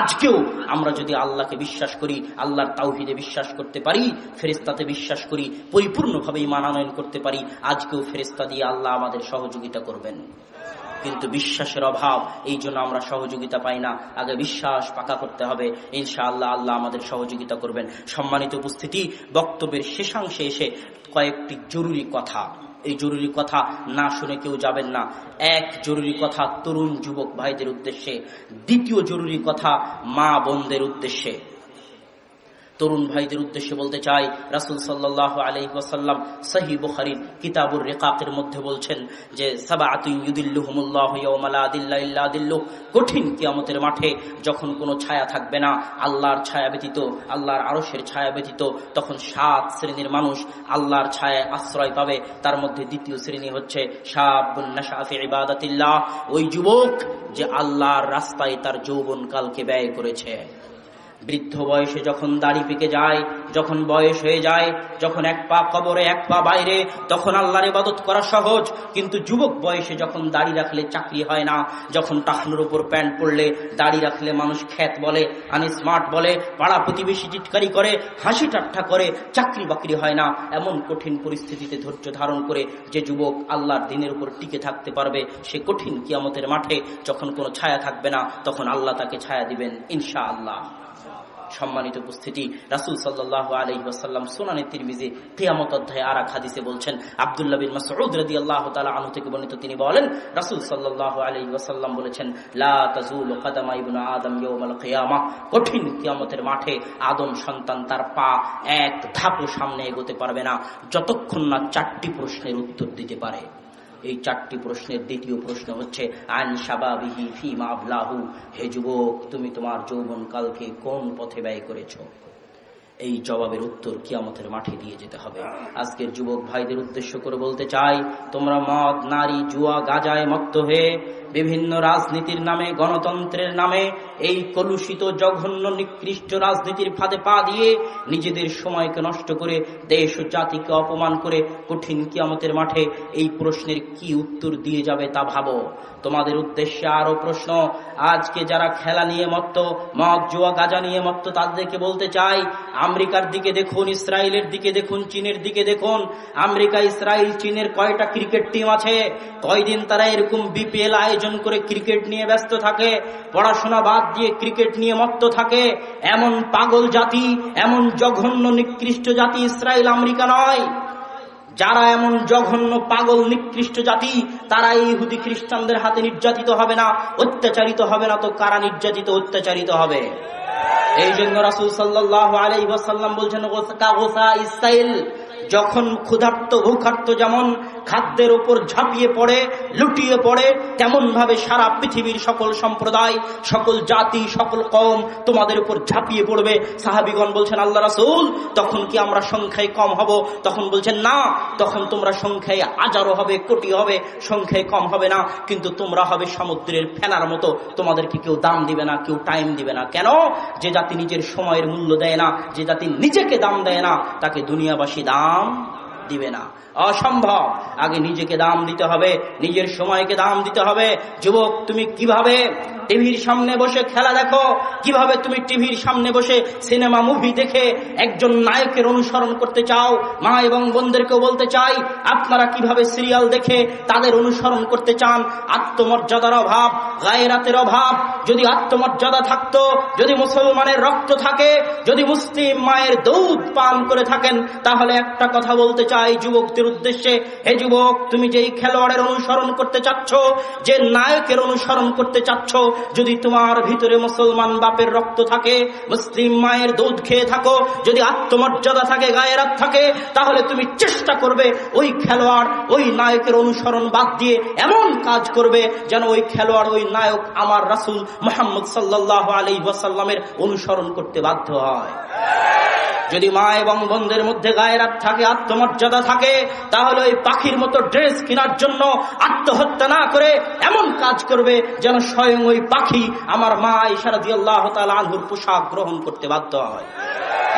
আজকেও আমরা যদি আল্লাহকে বিশ্বাস করি, আল্লাহর তাওহিদে বিশ্বাস করতে পারি ফেরিস্তাতে বিশ্বাস করি পরিপূর্ণভাবে মানানয়ন করতে পারি, আজকেও ফেরিস্তা দিয়ে আল্লাহ আমাদের সহযোগিতা করবেন। কিন্তু বিশ্বাসের অভাব, এই জন্য আমরা সহযোগিতা পাই না। আগে বিশ্বাস পাকা করতে হবে। ইনশা আল্লাহ আল্লাহ আমাদের সহযোগিতা করবেন। সম্মানিত উপস্থিতি, বক্তব্যের শেষাংশে এসে কয়েকটি জরুরি কথা। এই জরুরি কথা না শুনে কেউ যাবেন না। এক জরুরি কথা তরুণ যুবক ভাইদের উদ্দেশ্যে, দ্বিতীয় জরুরি কথা মা বোনদের উদ্দেশ্যে। তরুণ ভাইদের উদ্দেশ্যে বলতে চাই, রাসুল সাল্লাহ আলি ওয়াসাল্লাম সহি বুখারির কিতাবুর রেকাকের মধ্যে বলছেন যে কঠিন কিয়ামতের মাঠে যখন কোনো ছায়া থাকবে না, আল্লাহর ছায়া ব্যতীত, আল্লাহর আরসের ছায়া ব্যতীত, তখন সাত শ্রেণির মানুষ আল্লাহর ছায়ায় আশ্রয় পাবে। তার মধ্যে দ্বিতীয় শ্রেণি হচ্ছে ইবাদাতিল্লাহ। ওই যুবক যে আল্লাহর রাস্তায় তার যৌবন কালকে ব্যয় করেছে। বৃদ্ধ বয়সে যখন দাড়ি পেকে যায় যখন বয়স হয়ে যায়, যখন এক পা কবরে, এক পা বাইরে, তখন আল্লাহর ইবাদত করা সহজ। কিন্তু যুবক বয়সে যখন দাড়ি রাখলে চাকরি হয় না, যখন টাকনুর উপর প্যান্ট পরলে দাড়ি রাখলে মানুষ খ্যাত বলে আনি স্মার্ট বলে, পাড়া প্রতিবেশী চিটকারি করে, হাসি ঠাট্টা করে, চাকরি বাকরি হয় না। এমন কঠিন পরিস্থিতিতে ধৈর্য ধারণ করে যে যুবক আল্লাহর দিনের উপর টিকে থাকতে পারবে, সে কঠিন কিয়ামতের মাঠে যখন কোনো ছায়া থাকবে না, তখন আল্লাহ তাকে ছায়া দিবেন ইনশা আল্লাহ সম্মানিত উপস্থিতি। রাসুল সাল্লাহ আলহি ওয়াসাল্লাম সোনানি তিরমিজি কিয়ামত অধ্যায় আর হাদিসে বলছেন, আবদুল্লাহ বিন মাসউদ রদি আল্লাহ তালা আনু থেকে বর্ণিত তিনি বলেন, রাসুল সাল্লাহ আলহি ওয়াসাল্লাম বলেছেন কঠিন কিয়ামতের মাঠে আদম সন্তান তার পা এক ধাপও সামনে এগোতে পারবে না, যতক্ষণ না চারটি প্রশ্নের উত্তর দিতে পারে। এই চারটি প্রশ্নের দ্বিতীয় প্রশ্ন হচ্ছে আন সাবাবিহি ফি মাবলাহু হে যুবক, তুমি তোমার যৌবন কালকে কোন পথে ব্যয় করেছ? এই জবাবের উত্তর কিয়ামতের মাঠে দিয়ে যেতে হবে। আজকের যুবক ভাইদের উদ্দেশ্য করে বলতে চাই, তোমরা মদ, নারী, জুয়া, গাজায় মত্ত হয়ে বিভিন্ন রাজনীতির নামে, গণতন্ত্রের নামে, এই কলুষিত, জঘন্য, নিকৃষ্ট রাজনীতির ফাঁদে পা দিয়ে নিজেদের সময়কে নষ্ট করে, দেশ ও জাতিকে অপমান করে কঠিন কিয়ামতের মাঠে এই প্রশ্নের কি উত্তর দিয়ে যাবে তা ভাবো। তোমাদের উদ্দেশ্যে আরও প্রশ্ন, আজকে যারা খেলা নিয়ে মত্ত মগ জুয়া, গাজা নিয়ে মত্ত তাদেরকে বলতে চাই, আমেরিকার দিকে দেখুন, ইসরায়েলের দিকে দেখুন, চীনের দিকে দেখুন, আমেরিকা, ইসরায়েল, চীনের কয়টা ক্রিকেট টিম আছে, কয়দিন তারা এরকম বিপিএল আয়োজন করে ক্রিকেট নিয়ে ব্যস্ত থাকে, পড়াশোনা বাদ দিয়ে ক্রিকেট নিয়ে মত্ত থাকে। এমন পাগল জাতি, এমন জঘন্য নিকৃষ্ট জাতি ইসরায়েল আমেরিকা নয়। যারা এমন জঘন্য পাগল নিকৃষ্ট জাতি, তারা এই হুদি খ্রিস্টানদের হাতে নির্যাতিত হবে না, অত্যাচারিত হবে না। তো কারা নির্যাতিত, অত্যাচারিত হবে? এই জন্য রাসুল সাল্লাহ আলাই বলছেন যখন ক্ষুধার্ত ভূখার্ত যেমন খাদ্যের ওপর ঝাঁপিয়ে পড়ে, লুটিয়ে পড়ে তেমন ভাবে সারা পৃথিবীর সকল সম্প্রদায়, সকল জাতি, সকল কম তোমাদের উপর ঝাঁপিয়ে পড়বে। সাহাবিগণ বলছেন, আল্লাহ রাসুল, তখন কি আমরা সংখ্যায় কম হব? তখন বলছেন, না, তখন তোমরা সংখ্যায় হাজারো হবে, কোটি হবে, সংখ্যায় কম হবে না। কিন্তু তোমরা হবে সমুদ্রের ফেনার মতো। তোমাদেরকে কেউ দাম দিবে না, কেউ টাইম দিবে না। কেন? যে জাতি নিজের সময়ের মূল্য দেয় না, যে জাতি নিজেকে দাম দেয় না, তাকে দুনিয়াবাসী দাম নাম দিবে না। অসম্ভব। আগে নিজেকে দাম দিতে হবে, নিজের সময়কে দাম দিতে হবে। যুবক, তুমি কীভাবে টিভির সামনে বসে খেলা দেখো? কীভাবে তুমি টিভির সামনে বসে সিনেমা, মুভি দেখে একজন নায়কের অনুসরণ করতে চাও? মা এবং বোনদেরকেও বলতে চাই, আপনারা কীভাবে সিরিয়াল দেখে তাদের অনুসরণ করতে চান? আত্মমর্যাদার অভাব, গায়েরাতের অভাব। যদি আত্মমর্যাদা থাকতো, যদি মুসলমানের রক্ত থাকে, যদি মুসলিম মায়ের দৌদ পান করে থাকেন, তাহলে একটা কথা বলতে চাই যুবকদের উদ্দেশ্যে, হে যুবক, তুমি যেই খেলোয়াড়ের অনুসরণ করতে চাচ্ছ, যে নায়কের অনুসরণ করতে চাচ্ছ, যদি তোমার ভিতরে মুসলমান বাপের রক্ত থাকে, মুসলিম মায়ের দুধ খেয়ে থাকো, যদি আত্মমর্যাদা থাকে গায়েরাত থাকে, তাহলে তুমি চেষ্টা করবে ওই খেলোয়াড়, ওই নায়কের অনুসরণ বাদ দিয়ে এমন কাজ করবে যেন ওই খেলোয়াড়, ওই নায়ক আমার রাসুল মোহাম্মদ সাল্লাহ আলী ওয়াসাল্লামের অনুসরণ করতে বাধ্য হয়। যদি মা এবং বন্ধের মধ্যে গায়েরাত থাকে, আত্মমর্যাদা থাকে, তাহলে ওই পাখির মতো ড্রেস কেনার জন্য আত্মহত্যা না করে এমন কাজ করবে যেন স্বয়ং ওই পাখি আমার মা ইশারাদি আল্লাহ আনহুর পোশাক গ্রহণ করতে বাধ্য হয়।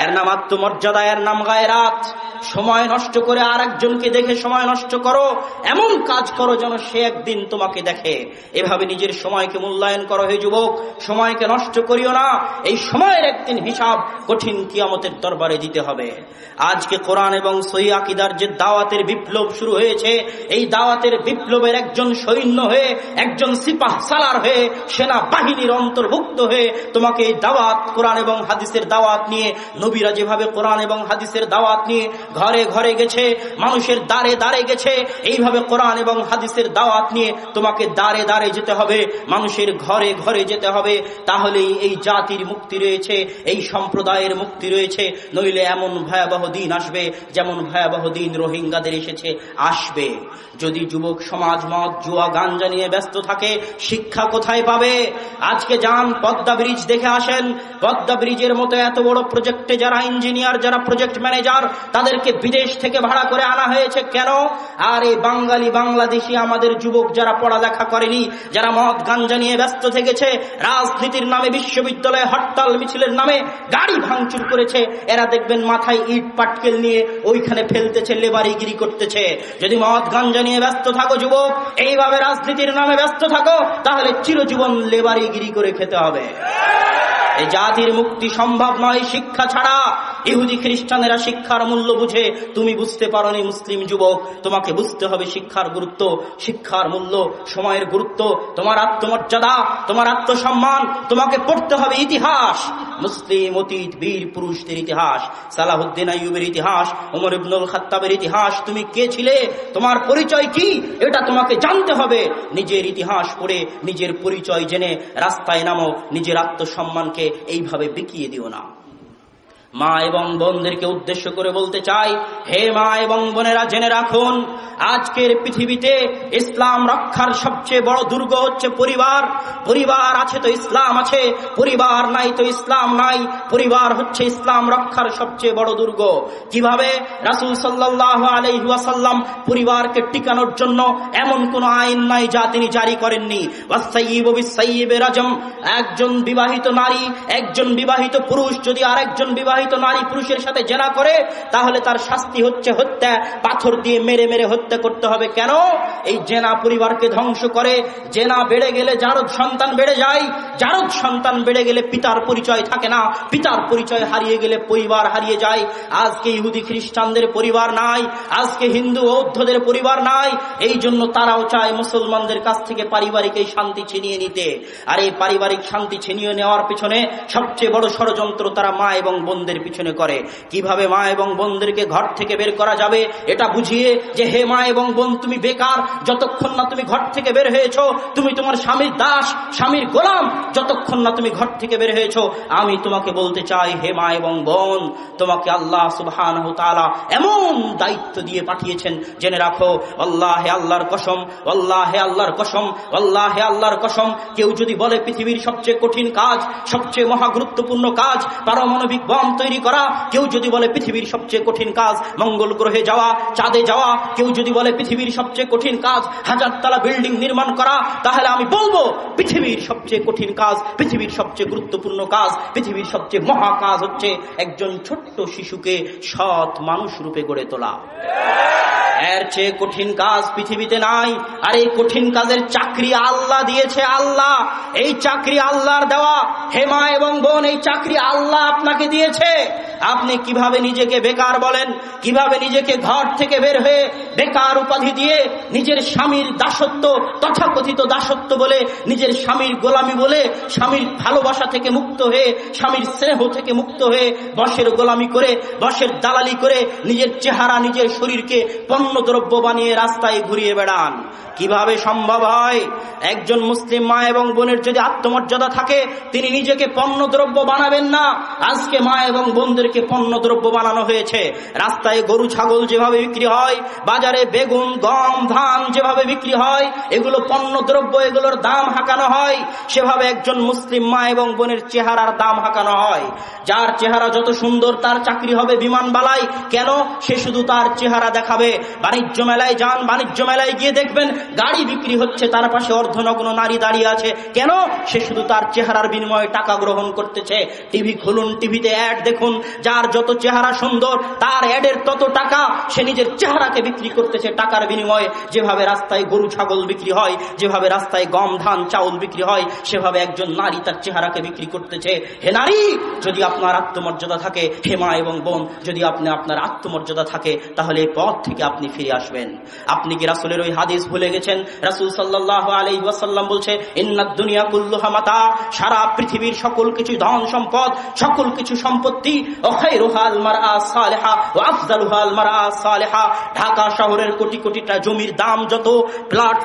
এর নাম আত্মমর্যাদা, এর নাম গায়েরাত। সময় নষ্ট করে আর একজনকে দেখে সময় নষ্ট করো। এমন কাজ করো যেন সে একদিন তোমাকে দেখে। এভাবে নিজের সময়কে মূল্যায়ন করো হে যুবক। সময়কে নষ্ট করিও না। এই সময়ের একদিন হিসাব কঠিন কিয়ামতের দরবারে দিতে হবে। আজকে কোরআন এবং সই আকিদার যে দাওয়াতের বিপ্লব শুরু হয়েছে, এই দাওয়াতের বিপ্লবের একজন সৈন্য হয়ে, একজন সিপাহ সালার হয়ে সেনা বাহিনীর অন্তর্ভুক্ত হয়ে তোমাকে এই দাওয়াত, কোরআন এবং হাদিসের দাওয়াত নিয়ে নবীরা যেভাবে কোরআন এবং হাদিসের দাওয়াত নিয়ে ঘরে ঘরে গেছে, মানুষের দ্বারে দ্বারে গেছে, এইভাবে কোরআন এবং হাদিসের দাওয়াত নিয়ে তোমাকে দ্বারে দ্বারে যেতে হবে, মানুষের ঘরে ঘরে যেতে হবে। তাহলেই এই জাতির মুক্তি রয়েছে, এই সম্প্রদায়ের মুক্তি রয়েছে। নইলে এমন ভয়াবহ দিন আসবে, যেমন ভয়াবহ দিন রোহিঙ্গাদের এসেছে, আসবে। যদি যুবক সমাজ মত জুয়া, গাঞ্জা নিয়ে ব্যস্ত থাকে, শিক্ষা কোথায় পাবে? আজকে যান পদ্মা ব্রিজ দেখে আসেন। পদ্মা ব্রিজের মতো এত বড় প্রজেক্টে যারা ইঞ্জিনিয়ার, যারা প্রজেক্ট ম্যানেজার তাদেরকে বিদেশ থেকে ভাড়া করে আনা হয়েছে। কেন? আর এই বাঙালি, বাংলাদেশি আমাদের যুবক যারা পড়ালেখা করেনি, যারা মদ গাঞ্জা নিয়ে ব্যস্ত থেকেছে, রাজনীতির নামে, বিশ্ববিদ্যালয়ে হরতাল মিছিলের নামে গাড়ি ভাঙচুর করেছে, এরা দেখবেন মাথায় ইট পাটকেল নিয়ে ওইখানে ফেলতেছে, লেবারিগিরি করতেছে। যদি মদ গাঞ্জা নিয়ে ব্যস্ত থাকো যুবক, এইভাবে রাজনীতির নামে ব্যস্ত থাকো, তাহলে চিরজীবন লেবারিগিরি করে খেতে হবে। এই জাতির মুক্তি সম্ভব নয় শিক্ষা ছাড়া। ইহুদি খ্রিস্টানেরা শিক্ষার মূল্য বুঝে, তুমি বুঝতে পারো মুসলিম যুবক, তোমাকে বুঝতে হবে শিক্ষার গুরুত্ব, শিক্ষার মূল্য, সময়ের গুরুত্ব, তোমার আত্মমর্যাদা, তোমার আত্মসম্মান, তোমাকে পড়তে হবে ইতিহাস। মুসলিম অতীত বীর পুরুষদের ইতিহাস, সালাহুদ্দিন আইয়ুবের ইতিহাস, ওমর ইবনুল খাত্তাবের ইতিহাস, তুমি কে ছিলে, তোমার পরিচয় কি, এটা তোমাকে জানতে হবে। নিজের ইতিহাস পড়ে, নিজের পরিচয় জেনে, রাস্তায় নামো, নিজের আত্মসম্মানকে এইভাবে বিকিয়ে দিও না। মা এবং বোনদেরকে উদ্দেশ্য করে বলতে চাই, হে মা এবং বোনেরা জেনে রাখুন, আজকের পৃথিবীতে ইসলাম রক্ষার সবচেয়ে বড় দুর্গ হচ্ছে পরিবার। পরিবার আছে তো ইসলাম আছে, পরিবার নাই তো ইসলাম নাই, পরিবার হচ্ছে ইসলাম রক্ষার সবচেয়ে বড় দুর্গ। কীভাবে? রাসুল সাল্লাহ আলহাসাল্লাম পরিবারকে টিকানোর জন্য এমন কোন আইন নাই যা তিনি জারি করেননি। একজন বিবাহিত নারী, একজন বিবাহিত পুরুষ, যদি আরেকজন বিবাহিত বিবাহিত নারী পুরুষের সাথে জেনা করে, তাহলে তার শাস্তি হচ্ছে হত্যা। পাথর দিয়ে মেরে মেরে হত্যা করতে হবে কেন? এই জেনা পরিবারকে ধ্বংস করে। জেনা বেড়ে গেলে জারদ সন্তান বেড়ে যায় জারদ সন্তান বেড়ে গেলে পিতার পরিচয় থাকে না। পিতার পরিচয় হারিয়ে গেলে পরিবার হারিয়ে যায়। আজকে ইহুদি খ্রিস্টানদের পরিবার নাই, আজকে হিন্দু বৌদ্ধদের পরিবার নাই। এই জন্য তারাও চায় মুসলমানদের কাছ থেকে পারিবারিক এই শান্তি ছিনিয়ে নিতে। আর এই পারিবারিক শান্তি ছিনিয়ে নেওয়ার পিছনে সবচেয়ে বড় ষড়যন্ত্র তারা মা এবং বোনদের বোনদের পিছনে করে। কীভাবে মা এবং বোনদেরকে ঘর থেকে বের করা যাবে, এটা বুঝিয়ে যে, হে মা এবং বোন, তুমি বেকার, যতক্ষণ না তুমি ঘর থেকে বের হয়েছ, তুমি তোমার স্বামীর দাস, স্বামীর গোলাম, যতক্ষণ না তুমি ঘর থেকে বের হয়েছ, আমি তোমাকে বলতে চাই, হে মা এবং বোন, তোমাকে আল্লাহ সুবহান এমন দায়িত্ব দিয়ে পাঠিয়েছেন, জেনে রাখো, আল্লাহ হে আল্লাহর কসম, আল্লাহ হে আল্লাহর কসম, আল্লাহ হে আল্লাহর কসম, কেউ যদি বলে পৃথিবীর সবচেয়ে কঠিন কাজ, সবচেয়ে মহা গুরুত্বপূর্ণ কাজ, পারমাণবিক বম তৈরি করা, কেউ যদি বলে পৃথিবীর সবচেয়ে কঠিন কাজ মঙ্গল গ্রহে যাওয়া, চাঁদে যাওয়া, কেউ যদি বলে পৃথিবীর সবচেয়ে কঠিন কাজ হাজার তালা বিল্ডিং নির্মাণ করা, তাহলে আমি বলব পৃথিবীর সবচেয়ে কঠিন কাজ, পৃথিবীর সবচেয়ে গুরুত্বপূর্ণ কাজ, পৃথিবীর সবচেয়ে মহা কাজ হচ্ছে একজন ছোট্ট শিশুকে সৎ মানুষ রূপে গড়ে তোলা। এর চেয়ে কঠিন কাজ পৃথিবীতে নাই। আর এই কঠিন কাজের চাকরি আল্লাহ দিয়েছে, আল্লাহ। এই চাকরি আল্লাহর দেওয়া। হেমা এবং বোন, এই চাকরি আল্লাহ আপনাকে দিয়েছে। আপনি কীভাবে নিজেকে বেকার বলেন? কীভাবে নিজেকে ঘর থেকে বের হয়ে বেকার উপাধি দিয়ে নিজের স্বামীর দাসত্ব, তথাকথিত দাসত্ব বলে নিজের স্বামীর গোলামি বলে স্বামীর ভালোবাসা থেকে মুক্ত হয়ে, স্বামীর স্নেহ থেকে মুক্ত হয়ে বসের গোলামি করে বসের দালালি করে নিজের চেহারা, নিজের শরীরকে পণ্য দ্রব্য বানিয়ে রাস্তায় ঘুরিয়ে বেড়ান। কীভাবে সম্ভব হয়? একজন মুসলিম মা এবং বোনের যদি আত্মমর্যাদা থাকে, তিনি নিজেকে পণ্য দ্রব্য বানাবেন না। আজকে মা এবং বোনদেরকে পণ্য দ্রব্য বানানো হয়েছে। রাস্তায় গরু, ছাগল যেভাবে বিক্রি হয়, বাজারে বেগুন, গম, ধান যেভাবে বিক্রি হয়, এগুলো পণ্য দ্রব্য এগুলোর দাম হাঁকানো হয়। সেভাবে একজন মুসলিম মা এবং বোনের চেহারার দাম হাঁকানো হয়। যার চেহারা যত সুন্দর, তার চাকরি হবে বিমান বালাই কেন? সে শুধু তার চেহারা দেখাবে। বাণিজ্য মেলায় যান, বাণিজ্য মেলায় গিয়ে দেখবেন গাড়ি বিক্রি হচ্ছে, তার পাশে অর্ধনগ্ন নারী দাঁড়িয়ে আছে। কেন? সে শুধু তার চেহারার বিনিময়ে টাকা গ্রহণ করতেছে। টিভি খুলুন, টিভিতে অ্যাড দেখুন, যার যত চেহারা সুন্দর, তার অ্যাডের তত টাকা সে নিজের চেহারাকে বিক্রি করতেছে টাকার বিনিময়ে। যেভাবে রাস্তায় গরু, ছাগল বিক্রি হয়, যেভাবে রাস্তায় গম, ধান, চাউল বিক্রি হয়, সেভাবে একজন নারী তার চেহারাকে বিক্রি করতেছে। হে নারী, যদি আপনার আত্মমর্যাদা থাকে, হে মা এবং বোন, যদি আপনি আপনার আত্মমর্যাদা থাকে, তাহলে এই পথ থেকে আপনি ফিরে আসবেন। আপনি কি রাসুলের ওই হাদিস ভুলে গেছেন? রাসুল সাল্লাহ আলাই ওয়াসাল্লাম বলছে, ইন্নাদ দুনিয়া কুল্লুহা মাতা, সারা পৃথিবীর সকল কিছু ধন সম্পদ, সকল কিছু সম্পত্তি ঢাকা শহরের কোটি জমির দাম যত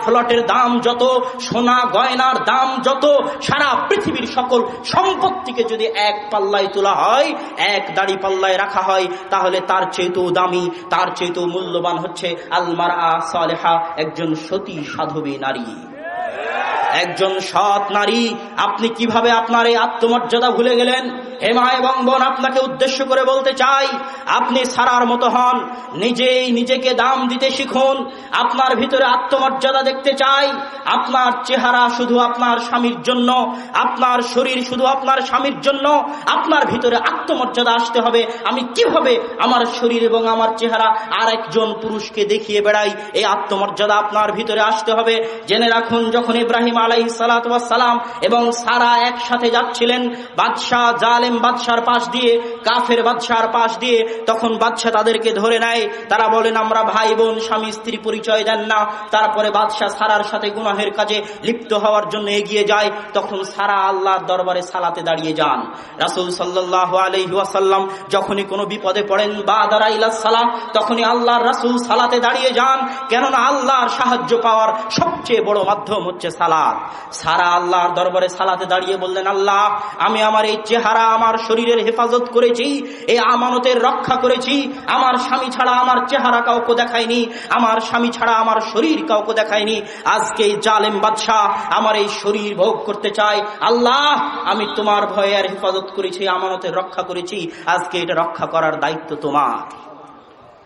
ফ্লটের দাম যত, সোনা গয়নার দাম যত, সারা পৃথিবীর সকল সম্পত্তিকে যদি এক পাল্লায় তোলা হয়, এক দাড়ি পাল্লায় রাখা হয়, তাহলে তার চেয়েতেও দামি, তার চেয়েতেও মূল্যবান হচ্ছে আলমার আ সালেহা, একজন সতী সাধবী নারী। একজন সৎ নারী, আপনি কীভাবে আপনার এই আত্মমর্যাদা ভুলে গেলেন? হেমা এবং বোন আপনাকে উদ্দেশ্য করে বলতে চাই, আপনি সারার মতো হন, নিজেই নিজেকে দাম দিতে শিখুন, আপনার ভিতরে আত্মমর্যাদা দেখতে চাই, আপনার চেহারা শুধু আপনার স্বামীর জন্য, আপনার শরীর শুধু আপনার স্বামীর জন্য, আপনার ভিতরে আত্মমর্যাদা আসতে হবে, আমি কীভাবে আমার শরীর এবং আমার চেহারা আর একজন পুরুষকে দেখিয়ে বেড়াই, এই আত্মমর্যাদা আপনার ভিতরে আসতে হবে। জেনে রাখুন, যখন ইব্রাহিম আলাই সালাম এবং সারা একসাথে যাচ্ছিলেন, বাদশাহ জালেম বাদশার পাশ দিয়ে, কাফের বাদশার পাশ দিয়ে তখন বাদশাহ তাদেরকে ধরে নেয়। তারা বলেন, আমরা ভাই বোন, স্বামী, স্ত্রী পরিচয় দেন না। তারপরে বাদশাহ সারার সাথে গুনাহের কাজে লিপ্ত হওয়ার জন্য এগিয়ে যায়। তখন সারা আল্লাহর দরবারে সালাতে দাঁড়িয়ে যান। রাসুল সাল্লাহ আলহিহাসাল্লাম যখনই কোনো বিপদে পড়েন বা দাঁড়াইলা সালাম তখনই আল্লাহর রাসুল সালাতে দাঁড়িয়ে যান। কেননা আল্লাহর সাহায্য পাওয়ার সবচেয়ে বড় মাধ্যম হচ্ছে সালাদ সারা আল্লাহর দরবারে সালাতে দাঁড়িয়ে বললেন, আল্লাহ, আমি আমার এই চেহারা আমার শরীরের হেফাজত করেছি এই আমানতের রক্ষা করেছি, আমার স্বামী ছাড়া আমার চেহারা কাউকে দেখায়নি, আমার স্বামী ছাড়া আমার শরীর কাউকে দেখায়নি, আজকে জালেম বাদশাহ আমার এই শরীর ভোগ করতে চায়, আল্লাহ, আমি তোমার ভয়ে আর হেফাজত করেছি, আমানতের রক্ষা করেছি, আজকে এটা রক্ষা করার দায়িত্ব তোমার।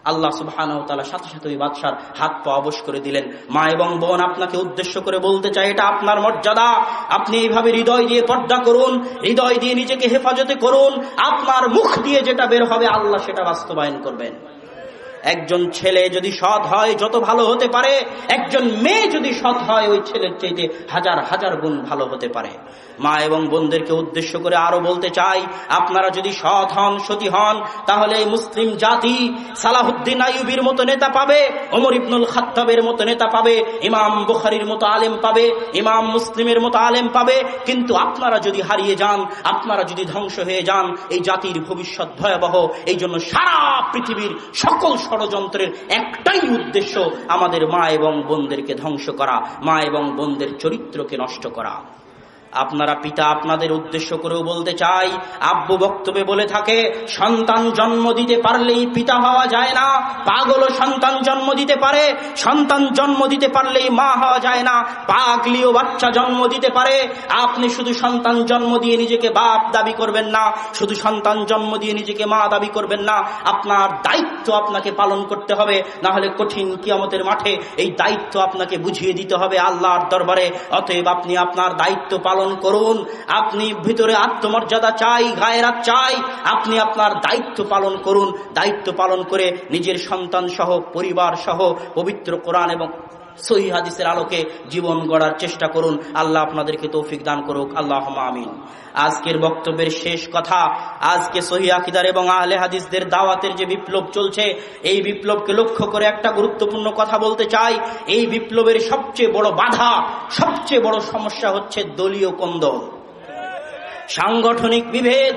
আল্লাহ সুবহান সাথে সাথে ওই বাদশার হাত পা অবশ করে দিলেন। মা এবং বোন, আপনাকে উদ্দেশ্য করে বলতে চাই, এটা আপনার মর্যাদা। আপনি এইভাবে হৃদয় দিয়ে পর্দা করুন, হৃদয় দিয়ে নিজেকে হেফাজতে করুন। আপনার মুখ দিয়ে যেটা বের হবে, আল্লাহ সেটা বাস্তবায়ন করবেন। একজন ছেলে যদি সৎ হয়, যত ভালো হতে পারে। একজন মেয়ে যদি সৎ হয়, ওই ছেলের চাইতে হাজার হাজার গুণ ভালো হতে পারে। মা এবং বোনদেরকে উদ্দেশ্য করে আরও বলতে চাই, আপনারা যদি সৎ হন, সতী হন, তাহলে মুসলিম জাতি সালাহুদ্দিন আইবির মতো নেতা পাবে, ওমর ইবনুল খাত্তাবের মতো নেতা পাবে, ইমাম বুখারির মতো আলেম পাবে, ইমাম মুসলিমের মতো আলেম পাবে। কিন্তু আপনারা যদি হারিয়ে যান, আপনারা যদি ধ্বংস হয়ে যান, এই জাতির ভবিষ্যৎ ভয়াবহ। এই জন্য সারা পৃথিবীর সকল ষড়যন্ত্রের একটাই উদ্দেশ্য আমাদের মা এবং বোনদেরকে ধ্বংস করা, মা এবং বোনদের চরিত্রকে নষ্ট করা। আপনারা পিতা আপনাদের উদ্দেশ্য করেও বলতে চাই, আব্বু বক্তব্যে বলে থাকে, সন্তান জন্ম দিতে পারলেই পিতা হওয়া যায় না পাগলও সন্তান জন্ম দিতে পারে, সন্তান জন্ম দিতে পারলেই মা হওয়া যায় না পাগলিও বাচ্চা জন্ম দিতে পারে, আপনি শুধু সন্তান জন্ম দিয়ে নিজেকে বাপ দাবি করবেন না, শুধু সন্তান জন্ম দিয়ে নিজেকে মা দাবি করবেন না, আপনার দায়িত্ব আপনাকে পালন করতে হবে না হলে কঠিন কিয়ামতের মাঠে এই দায়িত্ব আপনাকে বুঝিয়ে দিতে হবে আল্লাহর দরবারে, অতএব আপনি আপনার দায়িত্ব পালন পালন করুন। আপনি ভিতরে আত্মমর্যাদা চাই গায়েরাত চাই। আপনি আপনার দায়িত্ব পালন করুন। দায়িত্ব পালন করে নিজের সন্তান সহ পরিবার সহ পবিত্র কোরআন এবং সহি হাদিসের আলোকে জীবন গড়ার চেষ্টা করুন। আল্লাহ আপনাদেরকে তৌফিক দান করুক। আল্লাহ আমিন। আজকের বক্তব্যের শেষ কথা, আজকে সহি আকিদার এবং আহলে হাদিসদের দাওয়াতের যে বিপ্লব চলছে, এই বিপ্লবকে লক্ষ্য করে একটা গুরুত্বপূর্ণ কথা বলতে চাই। এই বিপ্লবের সবচেয়ে বড় বাধা, সবচেয়ে বড় সমস্যা হচ্ছে দলীয় কন্দল। সাংগঠনিক বিভেদ।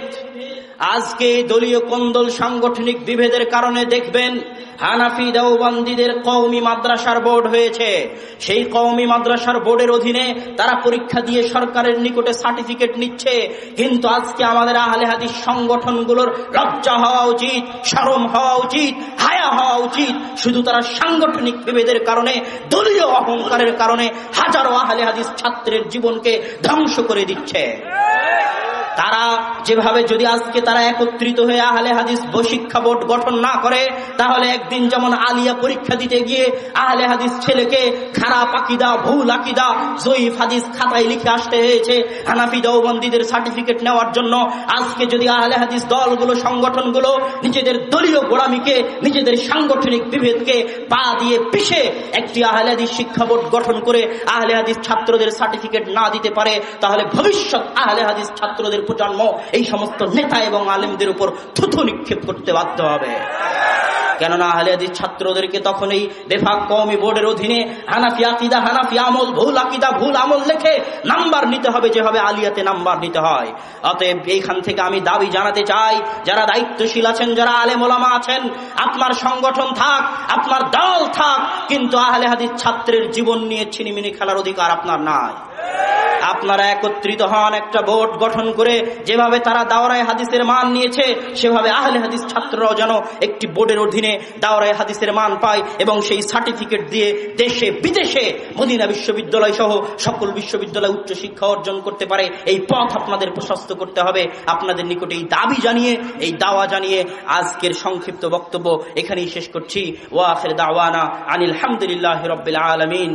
আজকে দলীয় কন্দল সাংগঠনিক বিভেদের কারণে দেখবেন হানাফি দেওবন্দিদের কৌমি মাদ্রাসার বোর্ড হয়েছে। সেই কৌমি মাদ্রাসার বোর্ডের অধীনে তারা পরীক্ষা দিয়ে সরকারের নিকটে সার্টিফিকেট নিচ্ছে। কিন্তু আজকে আমাদের আহলে হাদিস সংগঠনগুলোর লজ্জা হওয়া উচিত, সরম হওয়া উচিত, হায়া হওয়া উচিত। শুধু তারা সাংগঠনিক বিভেদের কারণে, দলীয় অহংকারের কারণে হাজারো আহলে হাদিস ছাত্রের জীবনকে ধ্বংস করে দিচ্ছে। তারা যেভাবে যদি আজকে তারা একত্রিত হয়ে আহলে হাদিস বৈশিক্ষা বোর্ড গঠন না করে, তাহলে একদিন যেমন আলিয়া পরীক্ষা দিতে গিয়ে আহলে হাদিস ছেলেকে খারাপ আকিদা, ভুল আকিদা, জয়ীফ হাদিস খাতায় লিখে আসতে হয়েছে, হানাফি দৌবন্দীদের সার্টিফিকেট নেওয়ার জন্য আজকে যদি আহলে হাদিস দলগুলো, সংগঠনগুলো নিজেদের দলীয় গোড়ামিকে, নিজেদের সাংগঠনিক বিভেদকে পা দিয়ে পিষে একটি আহলে হাদিস শিক্ষা বোর্ড গঠন করে আহলে হাদিস ছাত্রদের সার্টিফিকেট না দিতে পারে, তাহলে ভবিষ্যৎ আহলে হাদিস ছাত্রদের প্রজন্ম, এই সমস্ত নেতা এবং আলেমদের উপর থুথু নিক্ষেপ করতে বাধ্য হবে। কেননা আহলে হাদিস ছাত্রদেরকে তখন এই বেফাক কওমি বোর্ডের অধীনে হানাফি আকিদা, হানাফি আমল, ভুল আকিদা, ভুল আমল লেখে নাম্বার নিতে হবে যেভাবে আলিয়াতে নাম্বার নিতে হয়। অতএব এইখান থেকে আমি দাবি জানাতে চাই, যারা দায়িত্বশীল আছেন, যারা আলেম ওলামা আছেন, আপনার সংগঠন থাক, আপনার দল থাক, কিন্তু আহলে হাদিস ছাত্রের জীবন নিয়ে ছিনিমিনি খেলার অধিকার আপনার নাই। আপনারা একত্রিত হন, একটা বোর্ড গঠন করে যেভাবে তারা দাওরায় হাদিসের মান নিয়েছে, সেভাবে আহলে হাদিস ছাত্ররাও যেন একটি বোর্ডের অধীনে দাওরায় হাদিসের মান পায় এবং সেই সার্টিফিকেট দিয়ে দেশে, বিদেশে মদিনা বিশ্ববিদ্যালয় সহ সকল বিশ্ববিদ্যালয় উচ্চ শিক্ষা অর্জন করতে পারে। এই পথ আপনাদের প্রশস্ত করতে হবে। আপনাদের নিকটে এই দাবি জানিয়ে, এই দাওয়া জানিয়ে আজকের সংক্ষিপ্ত বক্তব্য এখানেই শেষ করছি। ওয়াফের দাওয়ানা আনিল হামদুলিল্লাহ রবিল আলমিন।